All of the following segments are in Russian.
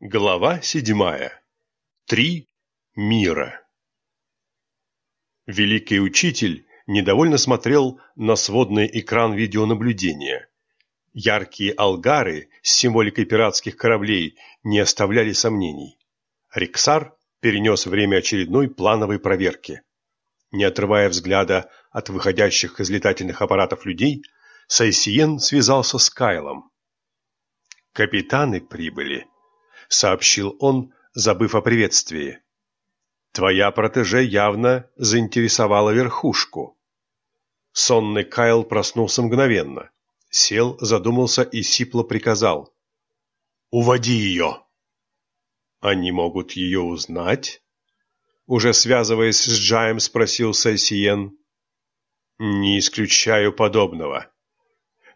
Глава седьмая. Три мира. Великий учитель недовольно смотрел на сводный экран видеонаблюдения. Яркие алгары с символикой пиратских кораблей не оставляли сомнений. Риксар перенес время очередной плановой проверки. Не отрывая взгляда от выходящих из летательных аппаратов людей, Сайсиен связался с Кайлом. «Капитаны прибыли», — сообщил он, забыв о приветствии. «Твоя протеже явно заинтересовала верхушку». Сонный Кайл проснулся мгновенно, сел, задумался и сипло приказал. «Уводи ее!» «Они могут ее узнать?» Уже связываясь с Джаем, спросил Сайсиен. «Не исключаю подобного».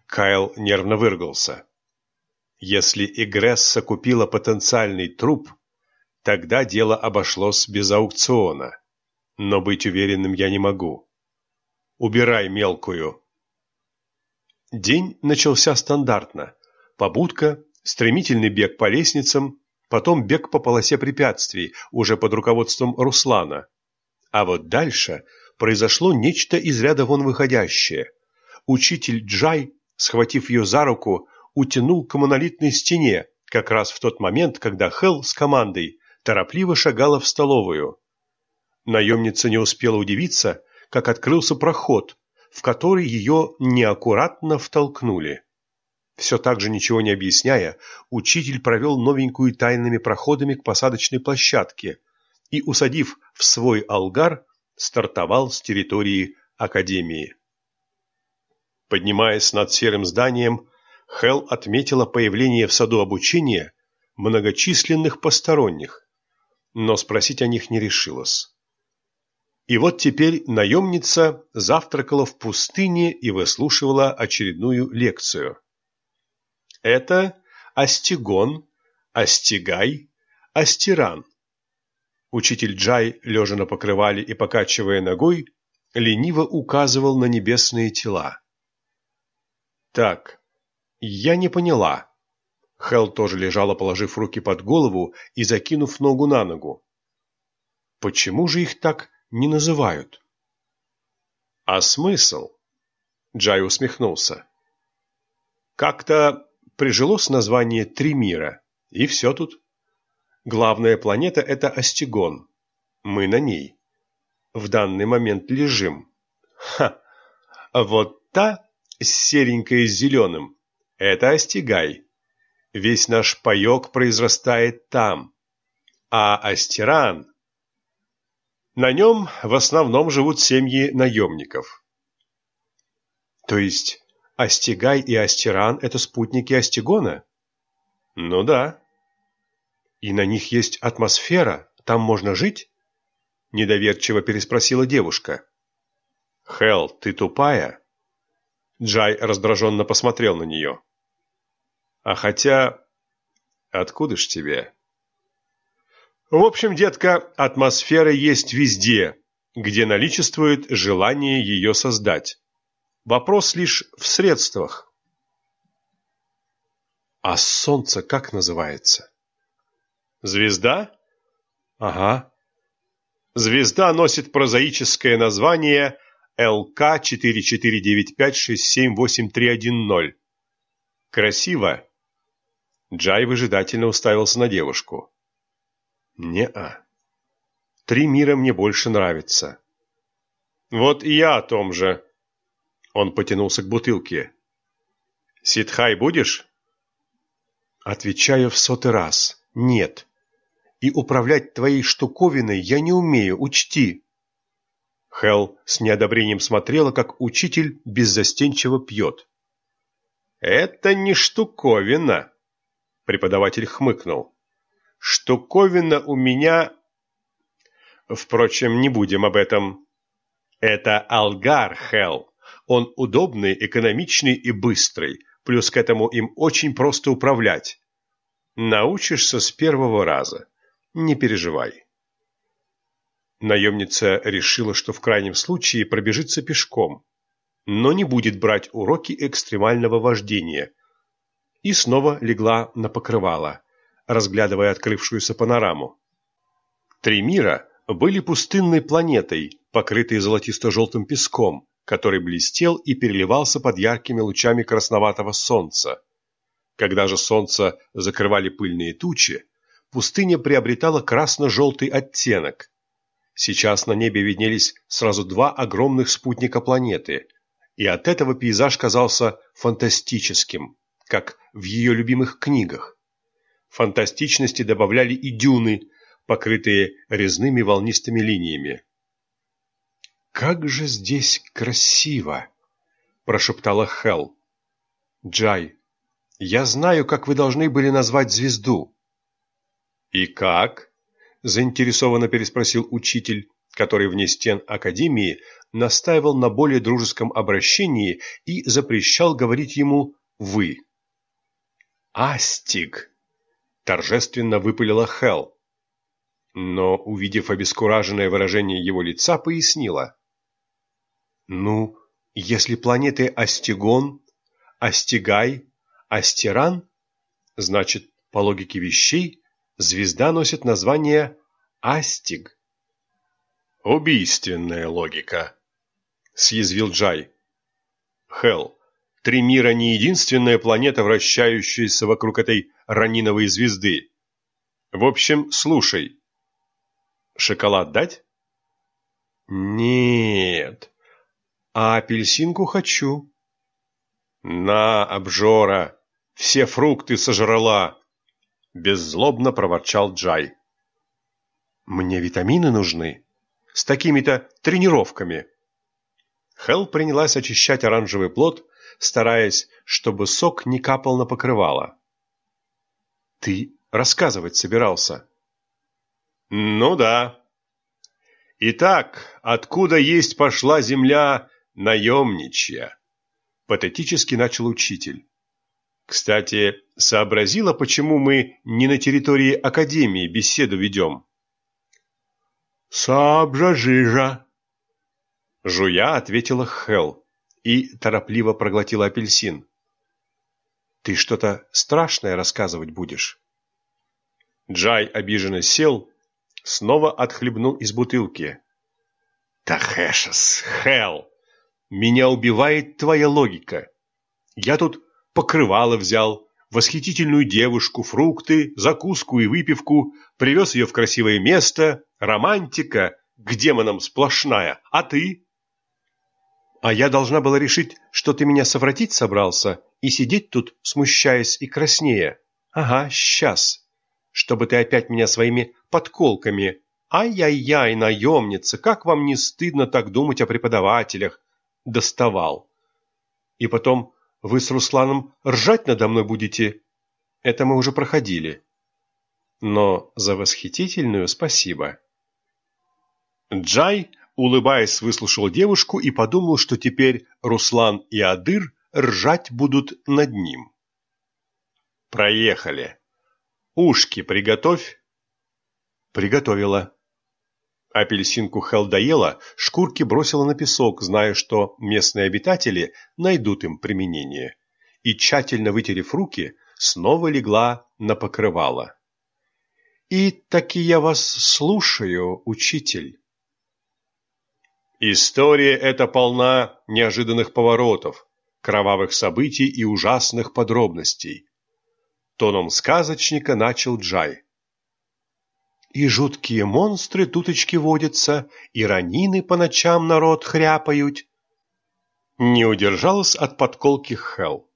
Кайл нервно выргался. Если Игресса купила потенциальный труп, тогда дело обошлось без аукциона. Но быть уверенным я не могу. Убирай мелкую. День начался стандартно. Побудка, стремительный бег по лестницам, потом бег по полосе препятствий, уже под руководством Руслана. А вот дальше произошло нечто из ряда вон выходящее. Учитель Джай, схватив ее за руку, утянул к монолитной стене, как раз в тот момент, когда Хелл с командой торопливо шагала в столовую. Наемница не успела удивиться, как открылся проход, в который ее неаккуратно втолкнули. Все так же ничего не объясняя, учитель провел новенькую тайными проходами к посадочной площадке и, усадив в свой алгар, стартовал с территории Академии. Поднимаясь над серым зданием, Хелл отметила появление в саду обучения многочисленных посторонних, но спросить о них не решилась. И вот теперь наемница завтракала в пустыне и выслушивала очередную лекцию. Это Астигон, Астигай, Астиран. Учитель Джай, лежа на покрывале и покачивая ногой, лениво указывал на небесные тела. Так, «Я не поняла». Хел тоже лежала, положив руки под голову и закинув ногу на ногу. «Почему же их так не называют?» «А смысл?» Джай усмехнулся. «Как-то прижилось название «Три мира», и все тут. Главная планета — это Астигон. Мы на ней. В данный момент лежим. Ха! Вот та серенькая с зеленым это Остигай. Весь наш паек произрастает там. А Астеран... На нем в основном живут семьи наемников. То есть Астигай и Астеран – это спутники Астигона? Ну да. И на них есть атмосфера, там можно жить? Недоверчиво переспросила девушка. Хел, ты тупая? Джай раздраженно посмотрел на нее. А хотя... Откуда ж тебе? В общем, детка, атмосфера есть везде, где наличествует желание ее создать. Вопрос лишь в средствах. А солнце как называется? Звезда? Ага. Звезда носит прозаическое название ЛК-4495-678-310. Красиво, Джай выжидательно уставился на девушку. «Не-а. Три мира мне больше нравятся». «Вот и я о том же». Он потянулся к бутылке. «Ситхай будешь?» Отвечаю в сотый раз. «Нет. И управлять твоей штуковиной я не умею, учти». Хел с неодобрением смотрела, как учитель беззастенчиво пьет. «Это не штуковина», Преподаватель хмыкнул. «Штуковина у меня...» Впрочем, не будем об этом. Это Алгар Хелл. Он удобный, экономичный и быстрый. Плюс к этому им очень просто управлять. Научишься с первого раза. Не переживай. Наемница решила, что в крайнем случае пробежится пешком, но не будет брать уроки экстремального вождения – и снова легла на покрывало, разглядывая открывшуюся панораму. Три мира были пустынной планетой, покрытой золотисто-желтым песком, который блестел и переливался под яркими лучами красноватого солнца. Когда же солнце закрывали пыльные тучи, пустыня приобретала красно-желтый оттенок. Сейчас на небе виднелись сразу два огромных спутника планеты, и от этого пейзаж казался фантастическим, как в ее любимых книгах. Фантастичности добавляли и дюны, покрытые резными волнистыми линиями. «Как же здесь красиво!» – прошептала Хел. «Джай, я знаю, как вы должны были назвать звезду». «И как?» – заинтересованно переспросил учитель, который вне стен Академии настаивал на более дружеском обращении и запрещал говорить ему «вы». «Астиг!» – торжественно выпалила Хел. Но, увидев обескураженное выражение его лица, пояснила. Ну, если планеты Астигон, Астигай, Астиран, значит, по логике вещей, звезда носит название Астиг. Убийственная логика, съязвил Джай. Хел, три мира не единственная планета, вращающаяся вокруг этой раниновой звезды. В общем, слушай. Шоколад дать? Нет, а апельсинку хочу. На, обжора, все фрукты сожрала, беззлобно проворчал Джай. Мне витамины нужны, с такими-то тренировками. Хел принялась очищать оранжевый плод, стараясь, чтобы сок не капал на покрывало. Ты рассказывать собирался? Ну да. Итак, откуда есть пошла земля наемничья, патетически начал учитель. Кстати, сообразила, почему мы не на территории Академии беседу ведем? Соображижа. Жуя ответила Хел и торопливо проглотила апельсин. Ты что-то страшное рассказывать будешь? Джай обиженно сел, снова отхлебнул из бутылки. Тахэшес, Хел, меня убивает твоя логика. Я тут покрывало взял, восхитительную девушку, фрукты, закуску и выпивку, привез ее в красивое место, романтика, к демонам сплошная, а ты? А я должна была решить, что ты меня совратить собрался и сидеть тут, смущаясь и краснея. Ага, сейчас. Чтобы ты опять меня своими подколками. Ай-яй-яй, наемница, как вам не стыдно так думать о преподавателях, доставал. И потом вы с Русланом ржать надо мной будете. Это мы уже проходили. Но за восхитительную спасибо. Джай, улыбаясь, выслушал девушку и подумал, что теперь Руслан и Адыр ржать будут над ним. Проехали. Ушки приготовь. Приготовила. Апельсинку Хел доела, шкурки бросила на песок, зная, что местные обитатели найдут им применение, и, тщательно вытерев руки, снова легла на покрывало. «И таки я вас слушаю, учитель». История эта полна неожиданных поворотов, кровавых событий и ужасных подробностей. Тоном сказочника начал Джай. И жуткие монстры туточки водятся, и ранины по ночам народ хряпают. Не удержалась от подколки Хел.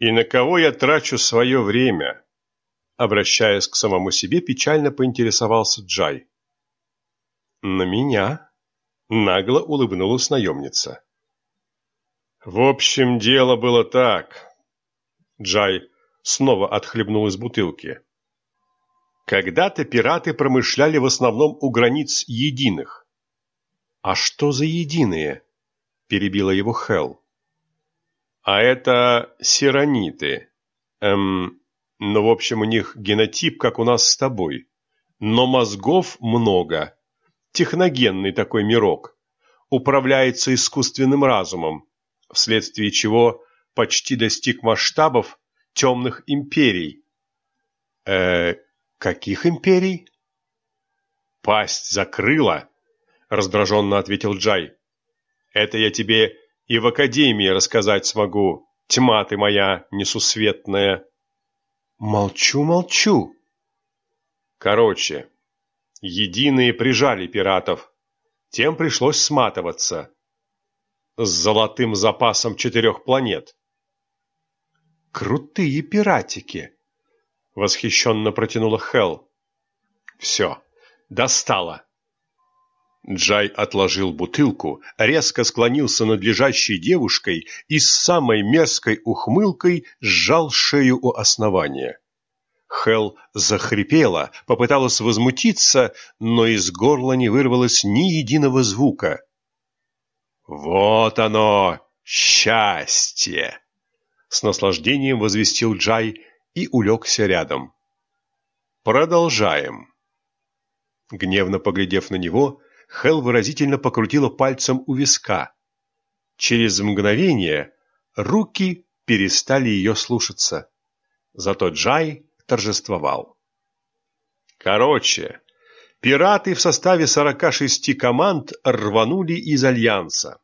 И на кого я трачу свое время? Обращаясь к самому себе, печально поинтересовался Джай. На меня? Нагло улыбнулась наемница. В общем, дело было так. Джай снова отхлебнул из бутылки. Когда-то пираты промышляли в основном у границ единых. А что за единые? перебила его Хел. А это сирониты. Эм, ну, в общем, у них генотип, как у нас с тобой. Но мозгов много. Техногенный такой мирок. Управляется искусственным разумом, вследствие чего почти достиг масштабов темных империй. Э, каких империй? Пасть закрыла, раздраженно ответил Джай. Это я тебе и в академии рассказать смогу. Тьма ты моя несусветная. Молчу, молчу. Короче, единые прижали пиратов. Тем пришлось сматываться. С золотым запасом четырех планет. Крутые пиратики, восхищенно протянула Хел. Все, достала. Джай отложил бутылку, резко склонился над лежащей девушкой и с самой мерзкой ухмылкой сжал шею у основания. Хел захрипела, попыталась возмутиться, но из горла не вырвалось ни единого звука. «Вот оно, счастье!» С наслаждением возвестил Джай и улегся рядом. «Продолжаем». Гневно поглядев на него, Хел выразительно покрутила пальцем у виска. Через мгновение руки перестали ее слушаться. Зато Джай торжествовал. Короче, пираты в составе 46 команд рванули из Альянса.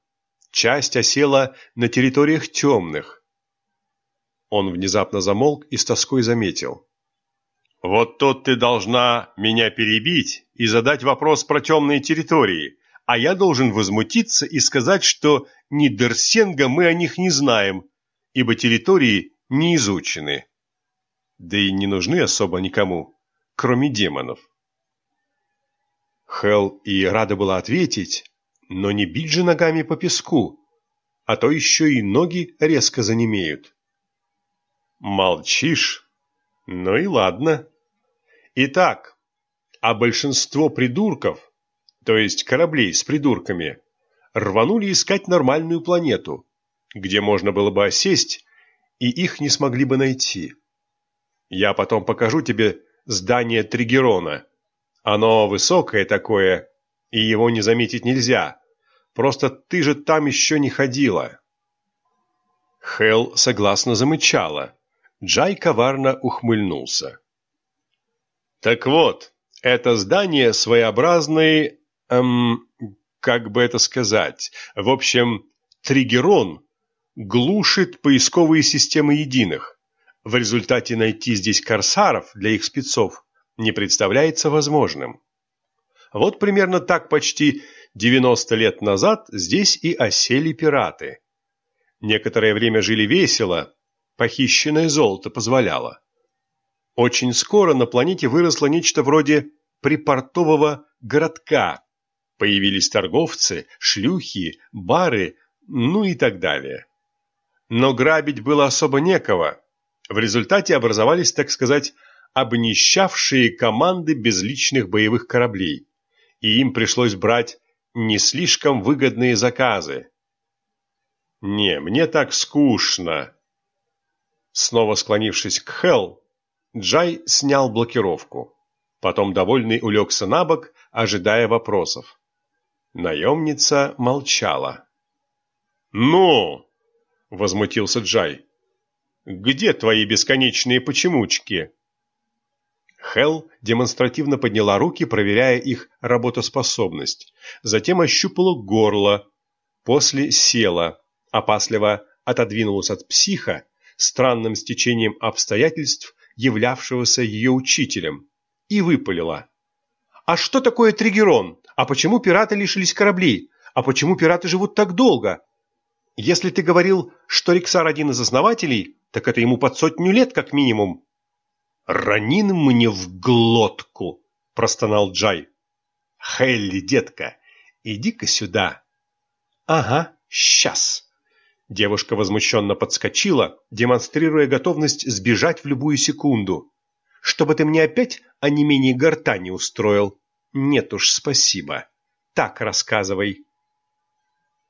Часть осела на территориях темных. Он внезапно замолк и с тоской заметил. Вот тут ты должна меня перебить и задать вопрос про темные территории, а я должен возмутиться и сказать, что ни Дерсенга мы о них не знаем, ибо территории не изучены. Да и не нужны особо никому, кроме демонов. Хел и рада была ответить, но не бить же ногами по песку, а то еще и ноги резко занемеют. Молчишь? Ну и ладно. Итак, а большинство придурков, то есть кораблей с придурками, рванули искать нормальную планету, где можно было бы осесть, и их не смогли бы найти. Я потом покажу тебе здание Тригерона. Оно высокое такое, и его не заметить нельзя. Просто ты же там еще не ходила. Хел согласно замычала. Джай коварно ухмыльнулся. Так вот, это здание своеобразный, эм, как бы это сказать, в общем, триггерон глушит поисковые системы единых. В результате найти здесь корсаров для их спецов не представляется возможным. Вот примерно так почти 90 лет назад здесь и осели пираты. Некоторое время жили весело, похищенное золото позволяло. Очень скоро на планете выросло нечто вроде припортового городка. Появились торговцы, шлюхи, бары, ну и так далее. Но грабить было особо некого. В результате образовались, так сказать, обнищавшие команды безличных боевых кораблей, и им пришлось брать не слишком выгодные заказы. «Не, мне так скучно!» Снова склонившись к Хелл, Джай снял блокировку. Потом довольный улегся на бок, ожидая вопросов. Наемница молчала. «Ну!» — возмутился Джай. «Где твои бесконечные почемучки?» Хел демонстративно подняла руки, проверяя их работоспособность. Затем ощупала горло. После села, опасливо отодвинулась от психа, странным стечением обстоятельств являвшегося ее учителем, и выпалила. «А что такое триггерон? А почему пираты лишились кораблей? А почему пираты живут так долго? Если ты говорил, что Риксар один из основателей, так это ему под сотню лет как минимум». «Ранин мне в глотку!» – простонал Джай. «Хелли, детка, иди-ка сюда». «Ага, сейчас». Девушка возмущенно подскочила, демонстрируя готовность сбежать в любую секунду. «Чтобы ты мне опять о не менее гортани устроил?» «Нет уж, спасибо. Так рассказывай».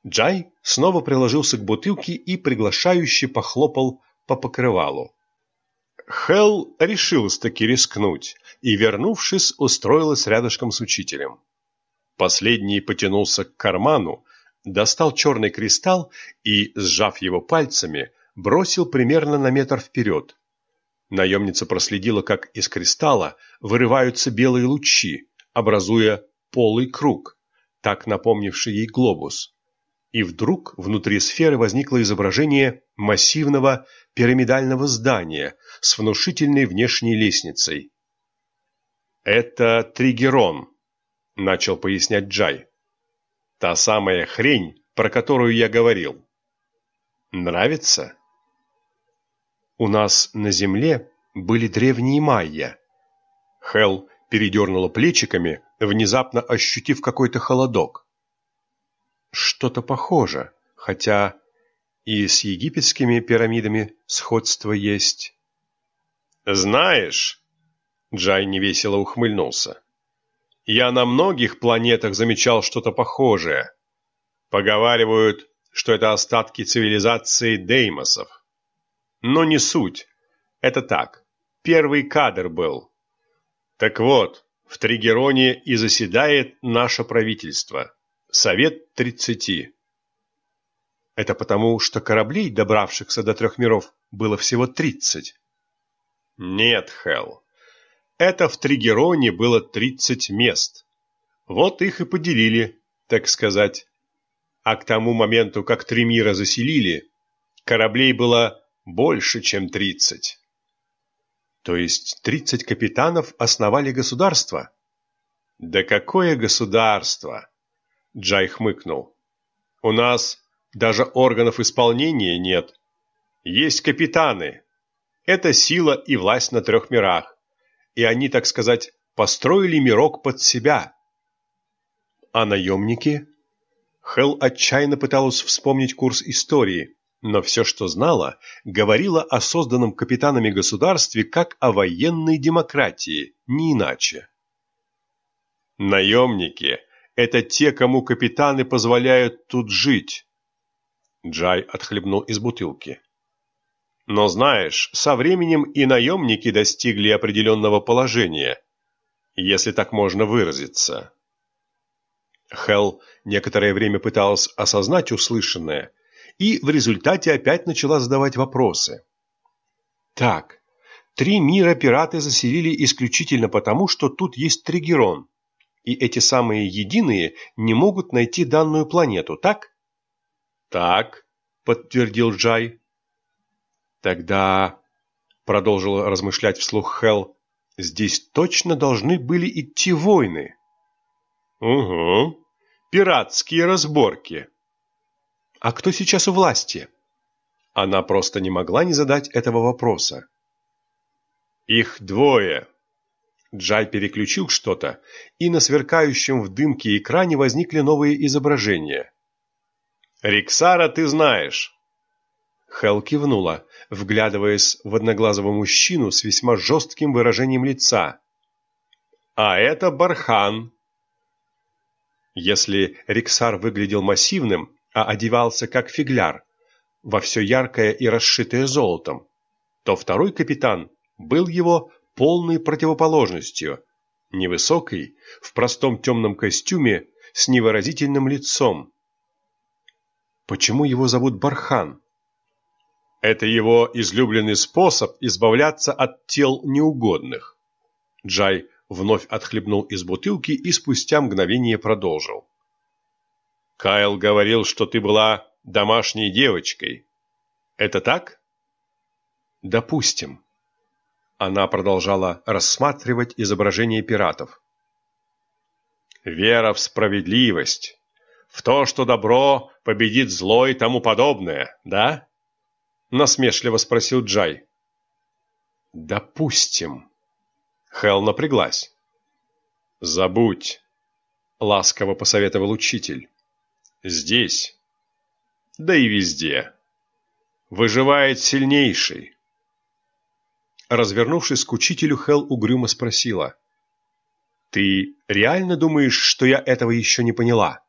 Джай снова приложился к бутылке и приглашающе похлопал по покрывалу. Хелл решилась-таки рискнуть и, вернувшись, устроилась рядышком с учителем. Последний потянулся к карману, достал черный кристалл и, сжав его пальцами, бросил примерно на метр вперед. Наемница проследила, как из кристалла вырываются белые лучи, образуя полый круг, так напомнивший ей глобус. И вдруг внутри сферы возникло изображение массивного пирамидального здания с внушительной внешней лестницей. «Это Тригерон», — начал пояснять Джай. «Та самая хрень, про которую я говорил. Нравится?» У нас на земле были древние майя. Хел передернула плечиками, внезапно ощутив какой-то холодок. Что-то похоже, хотя и с египетскими пирамидами сходство есть. «Знаешь...» — Джай невесело ухмыльнулся. «Я на многих планетах замечал что-то похожее. Поговаривают, что это остатки цивилизации деймосов. Но не суть. Это так. Первый кадр был. Так вот, в Тригероне и заседает наше правительство. Совет тридцати. Это потому, что кораблей, добравшихся до трех миров, было всего тридцать. Нет, Хелл. Это в Тригероне было тридцать мест. Вот их и поделили, так сказать. А к тому моменту, как три мира заселили, кораблей было больше, чем тридцать. То есть тридцать капитанов основали государство? Да какое государство? Джай хмыкнул. У нас даже органов исполнения нет. Есть капитаны. Это сила и власть на трех мирах. И они, так сказать, построили мирок под себя. А наемники? Хелл отчаянно пыталась вспомнить курс истории, но все, что знала, говорила о созданном капитанами государстве как о военной демократии, не иначе. Наемники – это те, кому капитаны позволяют тут жить. Джай отхлебнул из бутылки. Но знаешь, со временем и наемники достигли определенного положения, если так можно выразиться. Хелл некоторое время пыталась осознать услышанное – и в результате опять начала задавать вопросы. Так, три мира пираты заселили исключительно потому, что тут есть Тригерон, и эти самые единые не могут найти данную планету, так? Так, подтвердил Джай. Тогда, продолжил размышлять вслух Хел, здесь точно должны были идти войны. Угу, пиратские разборки. А кто сейчас у власти? Она просто не могла не задать этого вопроса. Их двое. Джай переключил что-то, и на сверкающем в дымке экране возникли новые изображения. «Риксара ты знаешь!» Хел кивнула, вглядываясь в одноглазого мужчину с весьма жестким выражением лица. «А это Бархан!» Если Риксар выглядел массивным, а одевался как фигляр, во все яркое и расшитое золотом, то второй капитан был его полной противоположностью, невысокий, в простом темном костюме с невыразительным лицом. Почему его зовут Бархан? Это его излюбленный способ избавляться от тел неугодных. Джай вновь отхлебнул из бутылки и спустя мгновение продолжил. Кайл говорил, что ты была домашней девочкой. Это так? Допустим. Она продолжала рассматривать изображение пиратов. Вера в справедливость, в то, что добро победит зло и тому подобное, да? Насмешливо спросил Джай. Допустим. Хел напряглась. Забудь, ласково посоветовал учитель. Здесь, да и везде, выживает сильнейший. Развернувшись к учителю, Хел угрюмо спросила. «Ты реально думаешь, что я этого еще не поняла?»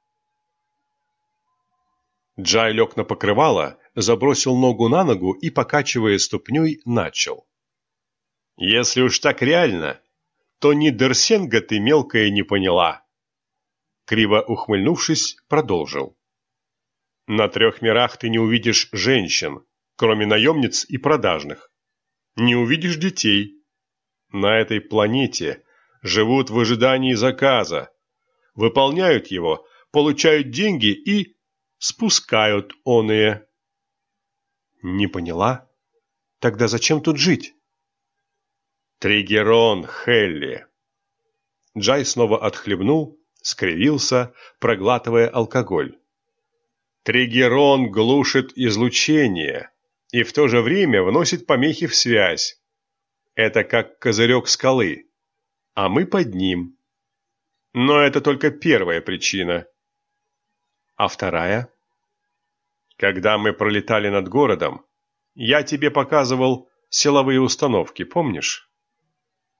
Джай лег на покрывало, забросил ногу на ногу и, покачивая ступней, начал. «Если уж так реально, то ни Дерсенга ты мелкая не поняла, криво ухмыльнувшись, продолжил. «На трех мирах ты не увидишь женщин, кроме наемниц и продажных. Не увидишь детей. На этой планете живут в ожидании заказа, выполняют его, получают деньги и спускают оные. Не поняла? Тогда зачем тут жить? Тригерон, Хелли. Джай снова отхлебнул, скривился, проглатывая алкоголь. Тригерон глушит излучение и в то же время вносит помехи в связь. Это как козырек скалы, а мы под ним. Но это только первая причина. А вторая? Когда мы пролетали над городом, я тебе показывал силовые установки, помнишь?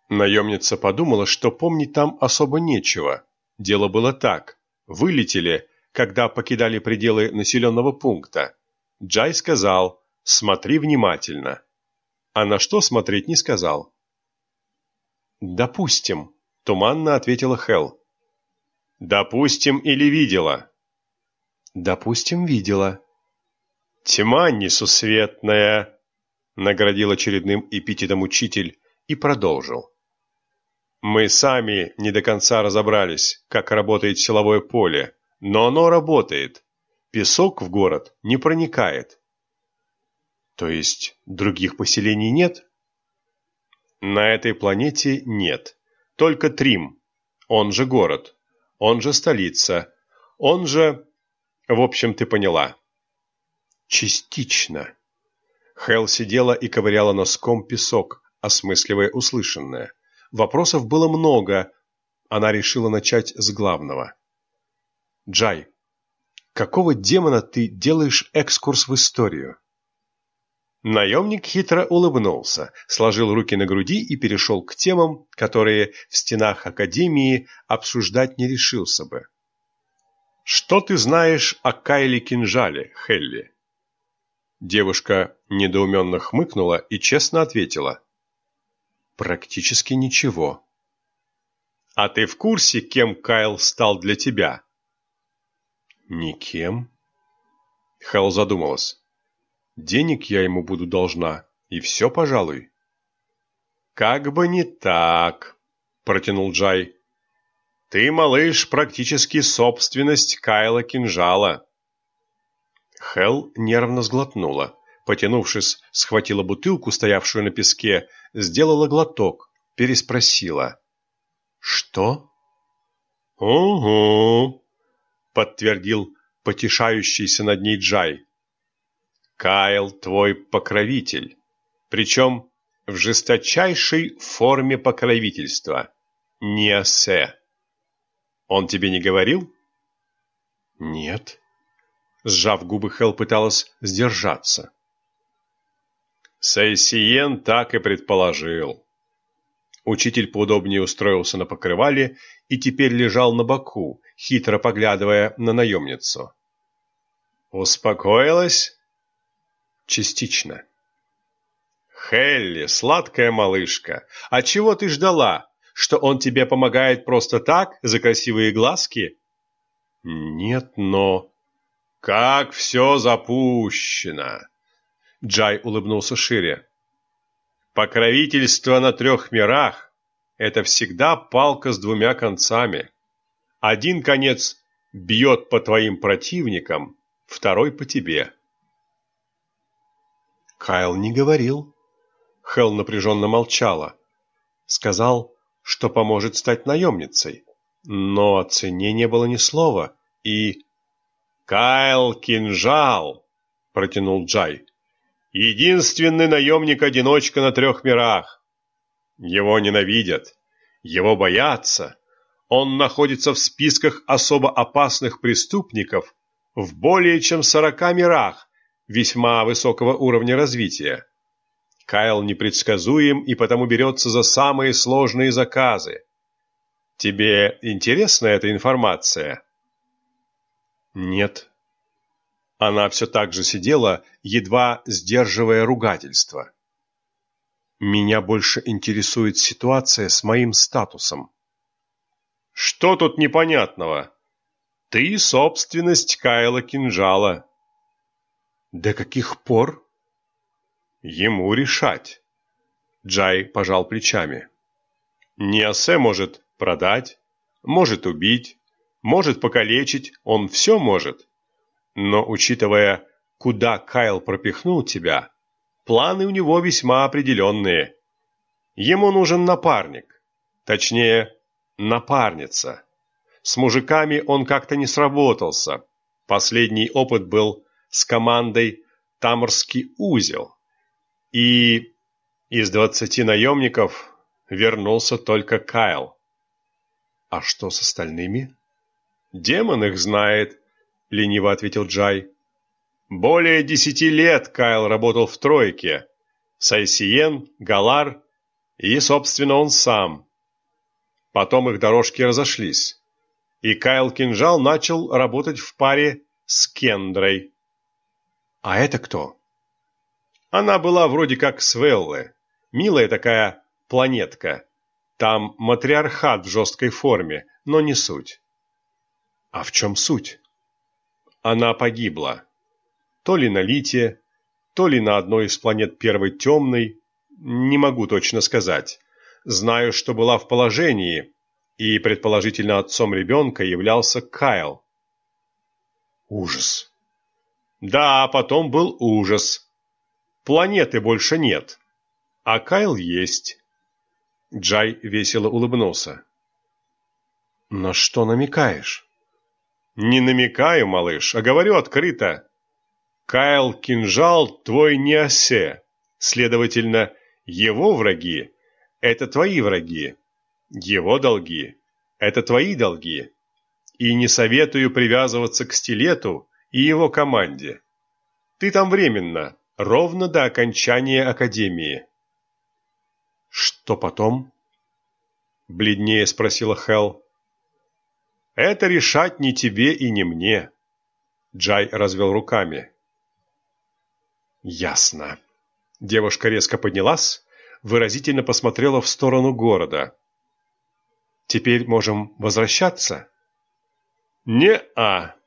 Наемница подумала, что помнить там особо нечего. Дело было так. Вылетели, когда покидали пределы населенного пункта. Джай сказал «Смотри внимательно». А на что смотреть не сказал. «Допустим», — туманно ответила Хел. «Допустим или видела?» «Допустим, видела». «Тьма несусветная», — наградил очередным эпитетом учитель и продолжил. Мы сами не до конца разобрались, как работает силовое поле, но оно работает. Песок в город не проникает. То есть других поселений нет? На этой планете нет. Только Трим. Он же город. Он же столица. Он же... В общем, ты поняла. Частично. Хел сидела и ковыряла носком песок, осмысливая услышанное. Вопросов было много. Она решила начать с главного. «Джай, какого демона ты делаешь экскурс в историю?» Наемник хитро улыбнулся, сложил руки на груди и перешел к темам, которые в стенах Академии обсуждать не решился бы. «Что ты знаешь о Кайле Кинжале, Хелли?» Девушка недоуменно хмыкнула и честно ответила. Практически ничего. А ты в курсе, кем Кайл стал для тебя? Никем. Хэл задумалась. Денег я ему буду должна, и все, пожалуй. Как бы не так, протянул Джай. Ты, малыш, практически собственность Кайла Кинжала. Хел нервно сглотнула потянувшись, схватила бутылку, стоявшую на песке, сделала глоток, переспросила. «Что?» «Угу», — подтвердил потешающийся над ней Джай. «Кайл твой покровитель, причем в жесточайшей форме покровительства, неосе. Он тебе не говорил?» «Нет». Сжав губы, Хел пыталась сдержаться. Сайсиен так и предположил. Учитель поудобнее устроился на покрывале и теперь лежал на боку, хитро поглядывая на наемницу. «Успокоилась?» «Частично». «Хелли, сладкая малышка, а чего ты ждала? Что он тебе помогает просто так, за красивые глазки?» «Нет, но...» «Как все запущено!» Джай улыбнулся шире. Покровительство на трех мирах – это всегда палка с двумя концами. Один конец бьет по твоим противникам, второй по тебе. Кайл не говорил. Хел напряженно молчала. Сказал, что поможет стать наемницей. Но о цене не было ни слова. И... «Кайл – кинжал!» – протянул Джай. Единственный наемник-одиночка на трех мирах. Его ненавидят, его боятся. Он находится в списках особо опасных преступников в более чем сорока мирах весьма высокого уровня развития. Кайл непредсказуем и потому берется за самые сложные заказы. Тебе интересна эта информация? Нет. Она все так же сидела, едва сдерживая ругательство. Меня больше интересует ситуация с моим статусом. Что тут непонятного? Ты собственность Кайла Кинжала. До каких пор? Ему решать. Джай пожал плечами. Ниасе может продать, может убить, может покалечить, он все может. Но учитывая, куда Кайл пропихнул тебя, планы у него весьма определенные. Ему нужен напарник, точнее, напарница. С мужиками он как-то не сработался. Последний опыт был с командой «Таморский узел». И из двадцати наемников вернулся только Кайл. А что с остальными? Демон их знает, лениво ответил Джай. Более десяти лет Кайл работал в тройке. Сайсиен, Галар и, собственно, он сам. Потом их дорожки разошлись, и Кайл Кинжал начал работать в паре с Кендрой. А это кто? Она была вроде как Свеллы. Милая такая планетка. Там матриархат в жесткой форме, но не суть. А в чем суть? Она погибла. То ли на Лите, то ли на одной из планет первой темной, не могу точно сказать. Знаю, что была в положении, и предположительно отцом ребенка являлся Кайл. Ужас. Да, потом был ужас. Планеты больше нет, а Кайл есть. Джай весело улыбнулся. «На что намекаешь?» «Не намекаю, малыш, а говорю открыто. Кайл Кинжал твой не осе. Следовательно, его враги – это твои враги. Его долги – это твои долги. И не советую привязываться к стилету и его команде. Ты там временно, ровно до окончания Академии. «Что потом?» — бледнее спросила Хел. «Это решать не тебе и не мне», — Джай развел руками. «Ясно». Девушка резко поднялась, выразительно посмотрела в сторону города. «Теперь можем возвращаться?» «Не-а»,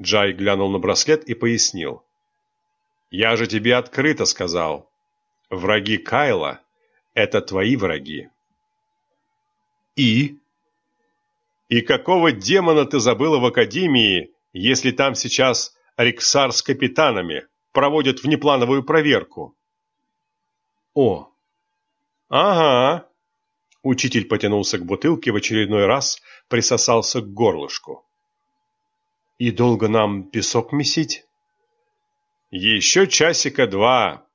Джай глянул на браслет и пояснил. «Я же тебе открыто сказал. Враги Кайла это твои враги. И? И какого демона ты забыла в Академии, если там сейчас Риксар с капитанами проводят внеплановую проверку? О! Ага! Учитель потянулся к бутылке в очередной раз, присосался к горлышку. И долго нам песок месить? Еще часика два,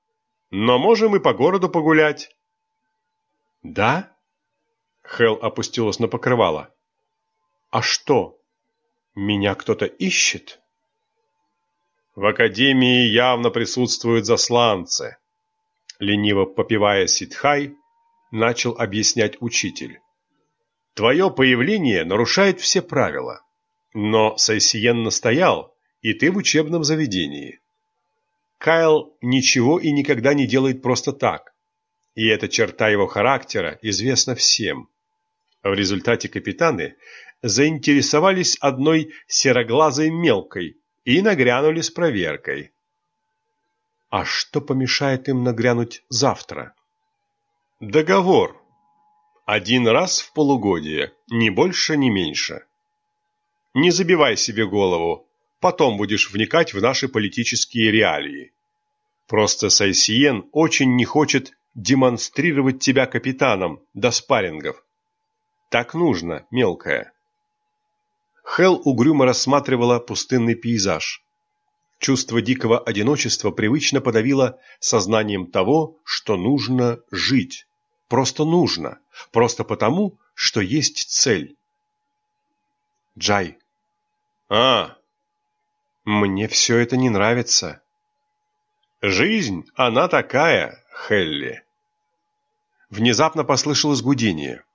но можем и по городу погулять. «Да?» Хел опустилась на покрывало. «А что? Меня кто-то ищет?» «В академии явно присутствуют засланцы», — лениво попивая ситхай, начал объяснять учитель. «Твое появление нарушает все правила, но Сайсиен настоял, и ты в учебном заведении. Кайл ничего и никогда не делает просто так. И эта черта его характера известна всем. В результате капитаны заинтересовались одной сероглазой мелкой и нагрянули с проверкой. А что помешает им нагрянуть завтра? Договор. Один раз в полугодие, ни больше, ни меньше. Не забивай себе голову, потом будешь вникать в наши политические реалии. Просто Сайсиен очень не хочет демонстрировать тебя капитаном до спаррингов. Так нужно, мелкая. Хел угрюмо рассматривала пустынный пейзаж. Чувство дикого одиночества привычно подавило сознанием того, что нужно жить. Просто нужно. Просто потому, что есть цель. Джай. А, мне все это не нравится. Жизнь, она такая, Хелли. Внезапно послышалось гудение.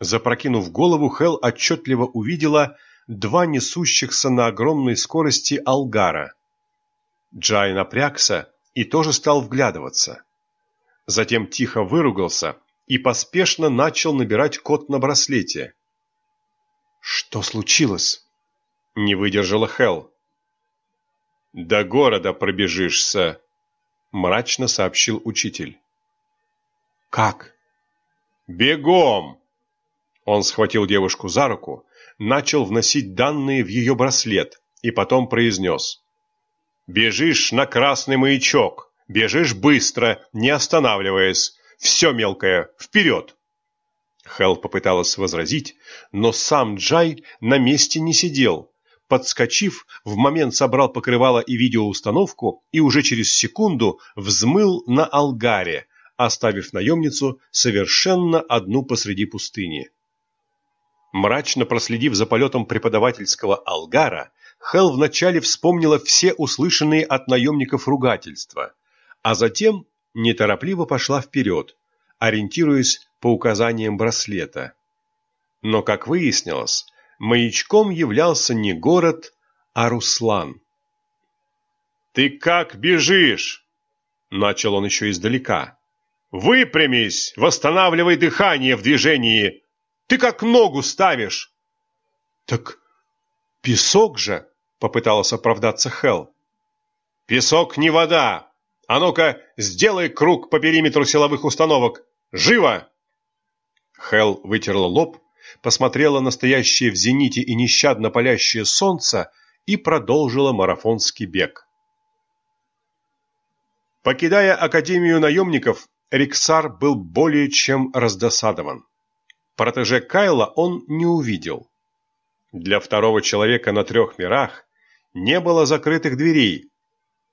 Запрокинув голову, Хел отчетливо увидела два несущихся на огромной скорости алгара. Джай напрягся и тоже стал вглядываться. Затем тихо выругался и поспешно начал набирать код на браслете. «Что случилось?» — не выдержала Хел. «До города пробежишься», мрачно сообщил учитель. Как? Бегом! Он схватил девушку за руку, начал вносить данные в ее браслет и потом произнес. «Бежишь на красный маячок, бежишь быстро, не останавливаясь. Все мелкое, вперед!» Хел попыталась возразить, но сам Джай на месте не сидел. Подскочив, в момент собрал покрывало и видеоустановку и уже через секунду взмыл на Алгаре, оставив наемницу совершенно одну посреди пустыни. Мрачно проследив за полетом преподавательского Алгара, Хел вначале вспомнила все услышанные от наемников ругательства, а затем неторопливо пошла вперед, ориентируясь по указаниям браслета. Но, как выяснилось, маячком являлся не город, а Руслан. «Ты как бежишь?» – начал он еще издалека. «Выпрямись, восстанавливай дыхание в движении. Ты как ногу ставишь!» «Так песок же!» – попыталась оправдаться Хел. «Песок не вода! А ну-ка, сделай круг по периметру силовых установок! Живо!» Хел вытерла лоб, посмотрела на стоящее в зените и нещадно палящее солнце и продолжила марафонский бег. Покидая Академию наемников, Риксар был более чем раздосадован. Протеже Кайла он не увидел. Для второго человека на трех мирах не было закрытых дверей,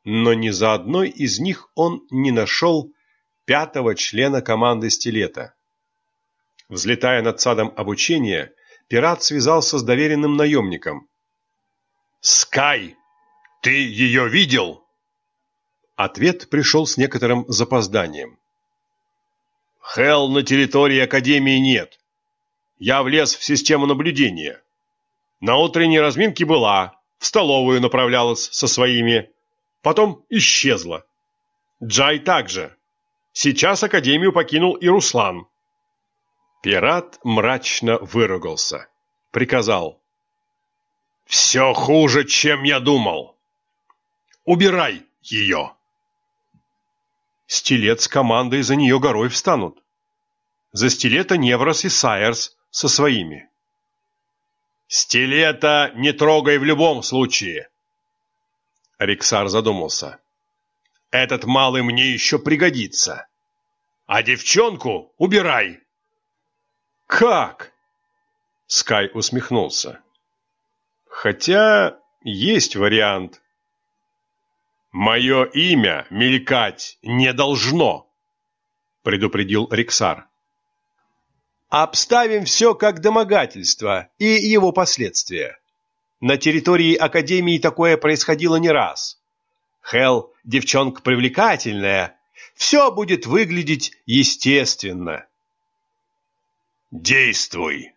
но ни за одной из них он не нашел пятого члена команды Стилета. Взлетая над садом обучения, пират связался с доверенным наемником. «Скай, ты ее видел?» Ответ пришел с некоторым запозданием. «Хелл на территории Академии нет. Я влез в систему наблюдения. На утренней разминке была, в столовую направлялась со своими, потом исчезла. Джай также. Сейчас Академию покинул и Руслан. Пират мрачно выругался. Приказал. «Все хуже, чем я думал. Убирай ее!» Стилет с командой за нее горой встанут. За стилета Неврос и Сайерс со своими. «Стилета не трогай в любом случае!» Риксар задумался. «Этот малый мне еще пригодится. А девчонку убирай!» «Как?» Скай усмехнулся. «Хотя есть вариант». «Мое имя мелькать не должно», — предупредил Риксар. «Обставим все как домогательство и его последствия. На территории Академии такое происходило не раз. Хел, девчонка привлекательная, все будет выглядеть естественно». Действуй!